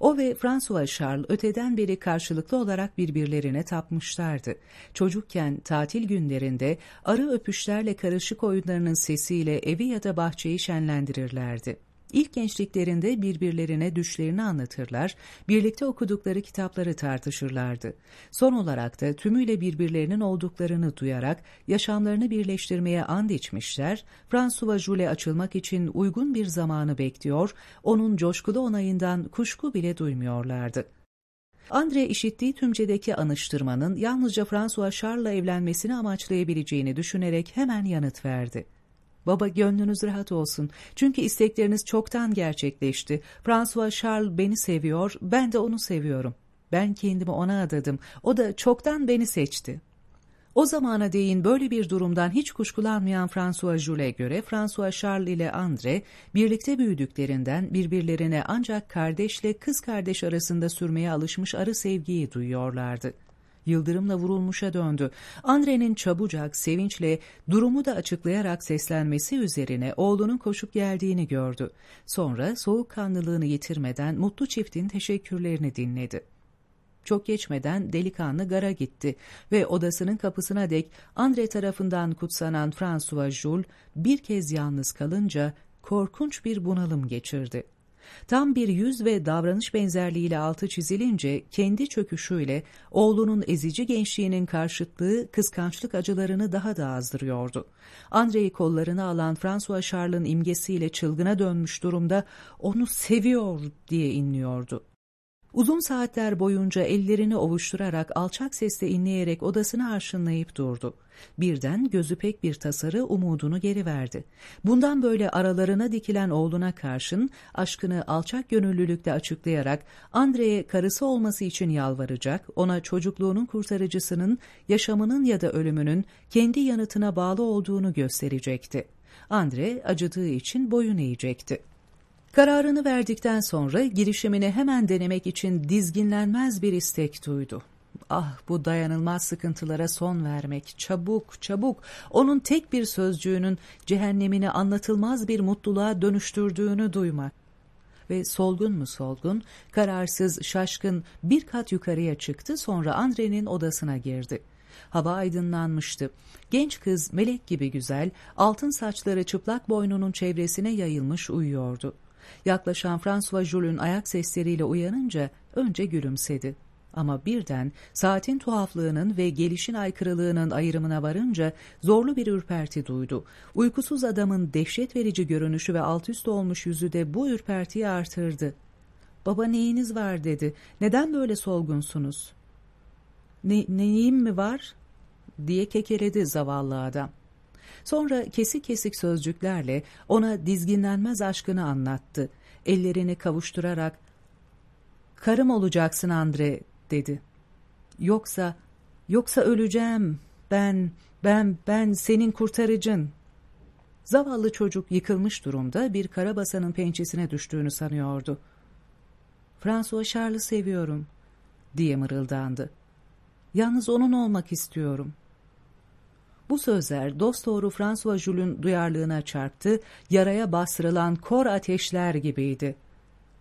O ve François Charles öteden beri karşılıklı olarak birbirlerine tapmışlardı. Çocukken tatil günlerinde arı öpüşlerle karışık oyunlarının sesiyle evi ya da bahçeyi şenlendirirlerdi. İlk gençliklerinde birbirlerine düşlerini anlatırlar, birlikte okudukları kitapları tartışırlardı. Son olarak da tümüyle birbirlerinin olduklarını duyarak yaşamlarını birleştirmeye and içmişler, François Jules açılmak için uygun bir zamanı bekliyor, onun coşkulu onayından kuşku bile duymuyorlardı. Andre işittiği tümcedeki anıştırmanın yalnızca François Charles'la evlenmesini amaçlayabileceğini düşünerek hemen yanıt verdi. Baba gönlünüz rahat olsun. Çünkü istekleriniz çoktan gerçekleşti. François Charles beni seviyor, ben de onu seviyorum. Ben kendimi ona adadım. O da çoktan beni seçti. O zamana değin böyle bir durumdan hiç kuşkulanmayan François Jules'e göre François Charles ile André birlikte büyüdüklerinden birbirlerine ancak kardeşle kız kardeş arasında sürmeye alışmış arı sevgiyi duyuyorlardı yıldırımla vurulmuşa döndü. Andre'nin çabucak, sevinçle, durumu da açıklayarak seslenmesi üzerine oğlunun koşup geldiğini gördü. Sonra soğukkanlılığını yitirmeden mutlu çiftin teşekkürlerini dinledi. Çok geçmeden delikanlı gara gitti ve odasının kapısına dek Andre tarafından kutsanan François Jules bir kez yalnız kalınca korkunç bir bunalım geçirdi. Tam bir yüz ve davranış benzerliğiyle altı çizilince kendi çöküşüyle oğlunun ezici gençliğinin karşıtlığı kıskançlık acılarını daha da azdırıyordu. Andre'yi kollarına alan François Charles'ın imgesiyle çılgına dönmüş durumda onu seviyor diye inliyordu. Uzun saatler boyunca ellerini ovuşturarak alçak sesle inleyerek odasını arşınlayıp durdu. Birden gözü pek bir tasarı umudunu geri verdi. Bundan böyle aralarına dikilen oğluna karşın aşkını alçak gönüllülükle açıklayarak Andre'ye karısı olması için yalvaracak, ona çocukluğunun kurtarıcısının, yaşamının ya da ölümünün kendi yanıtına bağlı olduğunu gösterecekti. Andre acıdığı için boyun eğecekti. Kararını verdikten sonra girişimini hemen denemek için dizginlenmez bir istek duydu. Ah bu dayanılmaz sıkıntılara son vermek, çabuk çabuk, onun tek bir sözcüğünün cehennemini anlatılmaz bir mutluluğa dönüştürdüğünü duymak. Ve solgun mu solgun, kararsız, şaşkın bir kat yukarıya çıktı sonra Andre'nin odasına girdi. Hava aydınlanmıştı. Genç kız melek gibi güzel, altın saçları çıplak boynunun çevresine yayılmış uyuyordu. Yaklaşan François Jules'un ayak sesleriyle uyanınca önce gülümsedi. Ama birden saatin tuhaflığının ve gelişin aykırılığının ayrımına varınca zorlu bir ürperti duydu. Uykusuz adamın dehşet verici görünüşü ve altüst olmuş yüzü de bu ürpertiyi artırdı. ''Baba neyiniz var?'' dedi. ''Neden böyle solgunsunuz?'' Ne, ''Neyim mi var?'' diye kekeledi zavallı adam. Sonra kesik kesik sözcüklerle ona dizginlenmez aşkını anlattı. Ellerini kavuşturarak ''Karım olacaksın Andre'' dedi. ''Yoksa, yoksa öleceğim. Ben, ben, ben senin kurtarıcın.'' Zavallı çocuk yıkılmış durumda bir karabasanın pençesine düştüğünü sanıyordu. ''François Charles'ı seviyorum.'' diye mırıldandı. ''Yalnız onun olmak istiyorum.'' Bu sözler dosdoğru François Jules'un duyarlığına çarptı, yaraya bastırılan kor ateşler gibiydi.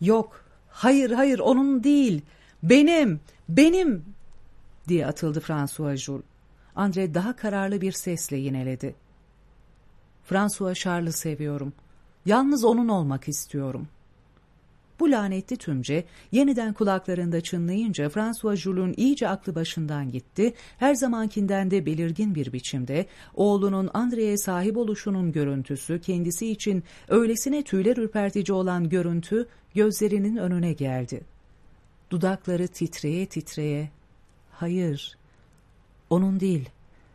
Yok, hayır hayır onun değil, benim, benim diye atıldı François Jules. Andre daha kararlı bir sesle yineledi. François Charles'ı seviyorum. Yalnız onun olmak istiyorum. Bu lanetli tümce yeniden kulaklarında çınlayınca François Jules'un iyice aklı başından gitti, her zamankinden de belirgin bir biçimde oğlunun Andre'ye sahip oluşunun görüntüsü kendisi için öylesine tüyler ürpertici olan görüntü gözlerinin önüne geldi. Dudakları titreye titreye, hayır, onun değil,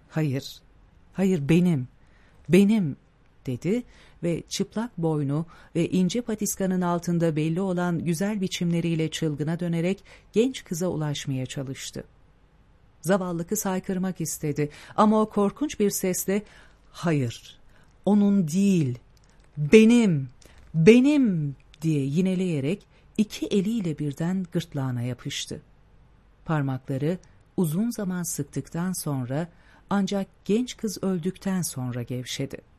hayır, hayır benim, benim dedi ve çıplak boynu ve ince patiskanın altında belli olan güzel biçimleriyle çılgına dönerek genç kıza ulaşmaya çalıştı. Zavallı kız haykırmak istedi ama o korkunç bir sesle ''Hayır, onun değil, benim, benim'' diye yineleyerek iki eliyle birden gırtlağına yapıştı. Parmakları uzun zaman sıktıktan sonra ancak genç kız öldükten sonra gevşedi.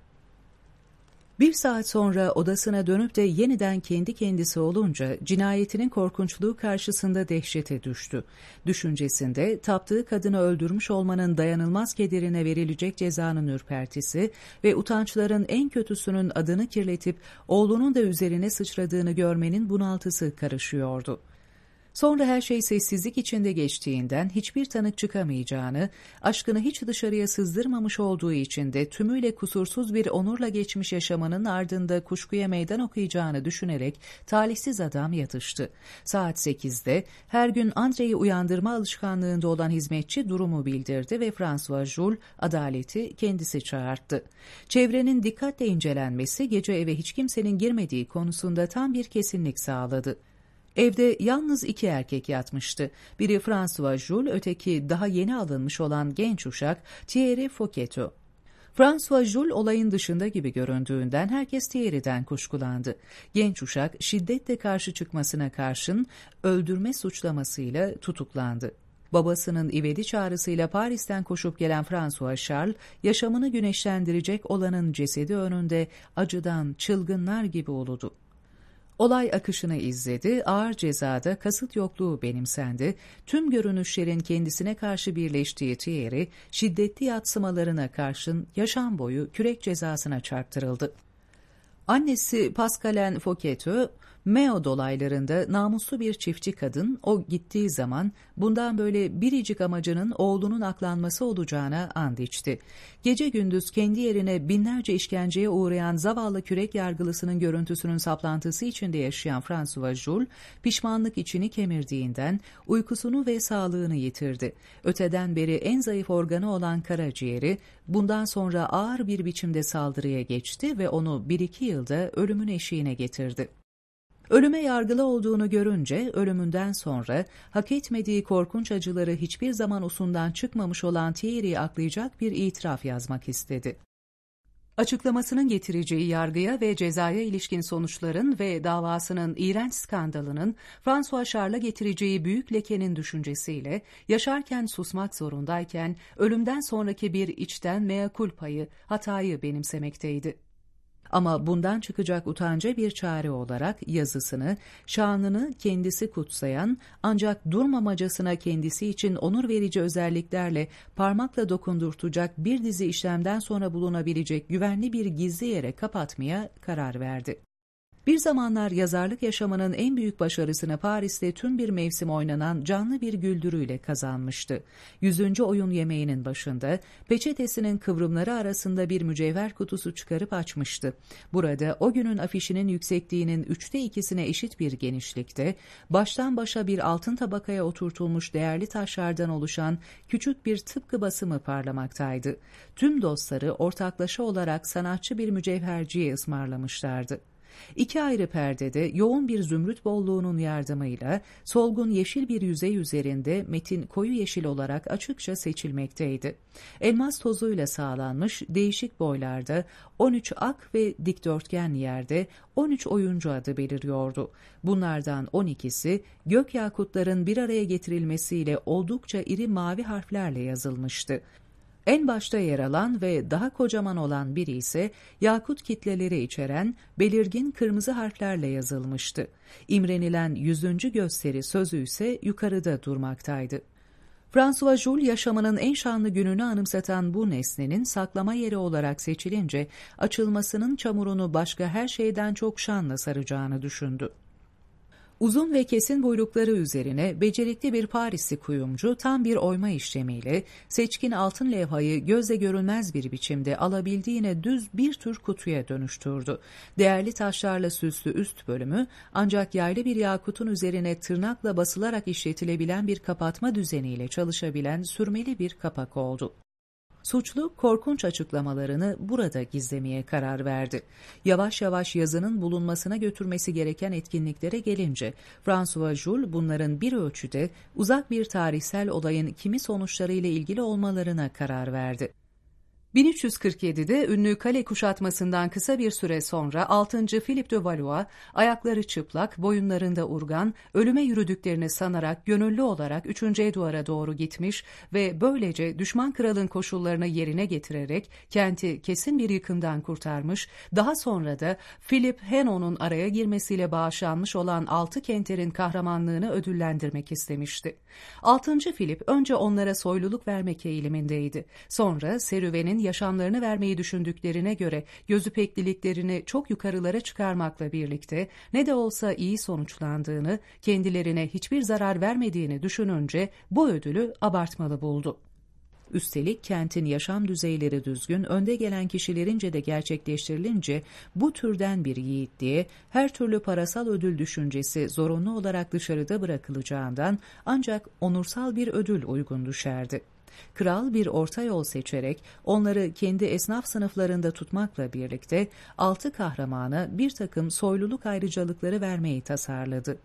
Bir saat sonra odasına dönüp de yeniden kendi kendisi olunca cinayetinin korkunçluğu karşısında dehşete düştü. Düşüncesinde taptığı kadını öldürmüş olmanın dayanılmaz kederine verilecek cezanın ürpertisi ve utançların en kötüsünün adını kirletip oğlunun da üzerine sıçradığını görmenin bunaltısı karışıyordu. Sonra her şey sessizlik içinde geçtiğinden hiçbir tanık çıkamayacağını, aşkını hiç dışarıya sızdırmamış olduğu için de tümüyle kusursuz bir onurla geçmiş yaşamanın ardında kuşkuya meydan okuyacağını düşünerek talihsiz adam yatıştı. Saat sekizde her gün Andre'yi uyandırma alışkanlığında olan hizmetçi durumu bildirdi ve François Jules adaleti kendisi çağırttı. Çevrenin dikkatle incelenmesi gece eve hiç kimsenin girmediği konusunda tam bir kesinlik sağladı. Evde yalnız iki erkek yatmıştı. Biri François Jules, öteki daha yeni alınmış olan genç uşak Thierry Fouquet'u. François Jules olayın dışında gibi göründüğünden herkes Thierry'den kuşkulandı. Genç uşak şiddetle karşı çıkmasına karşın öldürme suçlamasıyla tutuklandı. Babasının ivedi çağrısıyla Paris'ten koşup gelen François Charles, yaşamını güneşlendirecek olanın cesedi önünde acıdan çılgınlar gibi uludu. Olay akışını izledi, ağır cezada kasıt yokluğu benimsendi, tüm görünüşlerin kendisine karşı birleştiği Thierry, şiddetli yatsımalarına karşın yaşam boyu kürek cezasına çarptırıldı. Annesi Pascalen Fouquet'ü, Meo dolaylarında namuslu bir çiftçi kadın o gittiği zaman bundan böyle biricik amacının oğlunun aklanması olacağına and içti. Gece gündüz kendi yerine binlerce işkenceye uğrayan zavallı kürek yargılısının görüntüsünün saplantısı içinde yaşayan François Jules, pişmanlık içini kemirdiğinden uykusunu ve sağlığını yitirdi. Öteden beri en zayıf organı olan karaciğeri bundan sonra ağır bir biçimde saldırıya geçti ve onu bir iki yılda ölümün eşiğine getirdi. Ölüme yargılı olduğunu görünce ölümünden sonra hak etmediği korkunç acıları hiçbir zaman usundan çıkmamış olan Thierry'i aklayacak bir itiraf yazmak istedi. Açıklamasının getireceği yargıya ve cezaya ilişkin sonuçların ve davasının iğrenç skandalının François Charles'a getireceği büyük lekenin düşüncesiyle yaşarken susmak zorundayken ölümden sonraki bir içten mea culpa'yı, hatayı benimsemekteydi. Ama bundan çıkacak utanca bir çare olarak yazısını, şanını kendisi kutsayan ancak durmamacasına kendisi için onur verici özelliklerle parmakla dokundurtacak bir dizi işlemden sonra bulunabilecek güvenli bir gizli yere kapatmaya karar verdi. Bir zamanlar yazarlık yaşamının en büyük başarısını Paris'te tüm bir mevsim oynanan canlı bir güldürüyle kazanmıştı. Yüzüncü oyun yemeğinin başında peçetesinin kıvrımları arasında bir mücevher kutusu çıkarıp açmıştı. Burada o günün afişinin yüksekliğinin üçte ikisine eşit bir genişlikte, baştan başa bir altın tabakaya oturtulmuş değerli taşlardan oluşan küçük bir tıpkı basımı parlamaktaydı. Tüm dostları ortaklaşa olarak sanatçı bir mücevherciye ısmarlamışlardı. İki ayrı perdede yoğun bir zümrüt bolluğunun yardımıyla solgun yeşil bir yüzey üzerinde metin koyu yeşil olarak açıkça seçilmekteydi. Elmas tozuyla sağlanmış değişik boylarda 13 ak ve dikdörtgen yerde 13 oyuncu adı beliriyordu. Bunlardan 12'si gök yakutların bir araya getirilmesiyle oldukça iri mavi harflerle yazılmıştı. En başta yer alan ve daha kocaman olan biri ise yakut kitleleri içeren belirgin kırmızı harflerle yazılmıştı. İmrenilen yüzüncü gösteri sözü ise yukarıda durmaktaydı. François Jules yaşamının en şanlı gününü anımsatan bu nesnenin saklama yeri olarak seçilince açılmasının çamurunu başka her şeyden çok şanla saracağını düşündü. Uzun ve kesin buyrukları üzerine becerikli bir Parisli kuyumcu tam bir oyma işlemiyle seçkin altın levhayı gözle görünmez bir biçimde alabildiğine düz bir tür kutuya dönüştürdü. Değerli taşlarla süslü üst bölümü ancak yaylı bir yakutun üzerine tırnakla basılarak işletilebilen bir kapatma düzeniyle çalışabilen sürmeli bir kapak oldu. Suçlu korkunç açıklamalarını burada gizlemeye karar verdi. Yavaş yavaş yazının bulunmasına götürmesi gereken etkinliklere gelince François Jules bunların bir ölçüde uzak bir tarihsel olayın kimi sonuçlarıyla ilgili olmalarına karar verdi. 1347'de ünlü kale kuşatmasından kısa bir süre sonra 6. Philip de Valois, ayakları çıplak, boyunlarında urgan, ölüme yürüdüklerini sanarak gönüllü olarak 3. Eduard'a doğru gitmiş ve böylece düşman kralın koşullarını yerine getirerek kenti kesin bir yıkımdan kurtarmış, daha sonra da Philip Henon'un araya girmesiyle bağışlanmış olan altı kenterin kahramanlığını ödüllendirmek istemişti. 6. Philip önce onlara soyluluk vermek eğilimindeydi. Sonra serüvenin yaşamlarını vermeyi düşündüklerine göre gözü pekliliklerini çok yukarılara çıkarmakla birlikte ne de olsa iyi sonuçlandığını, kendilerine hiçbir zarar vermediğini düşününce bu ödülü abartmalı buldu. Üstelik kentin yaşam düzeyleri düzgün, önde gelen kişilerince de gerçekleştirilince bu türden bir yiğitliğe her türlü parasal ödül düşüncesi zorunlu olarak dışarıda bırakılacağından ancak onursal bir ödül uygun düşerdi. Kral bir orta yol seçerek onları kendi esnaf sınıflarında tutmakla birlikte altı kahramana bir takım soyluluk ayrıcalıkları vermeyi tasarladı.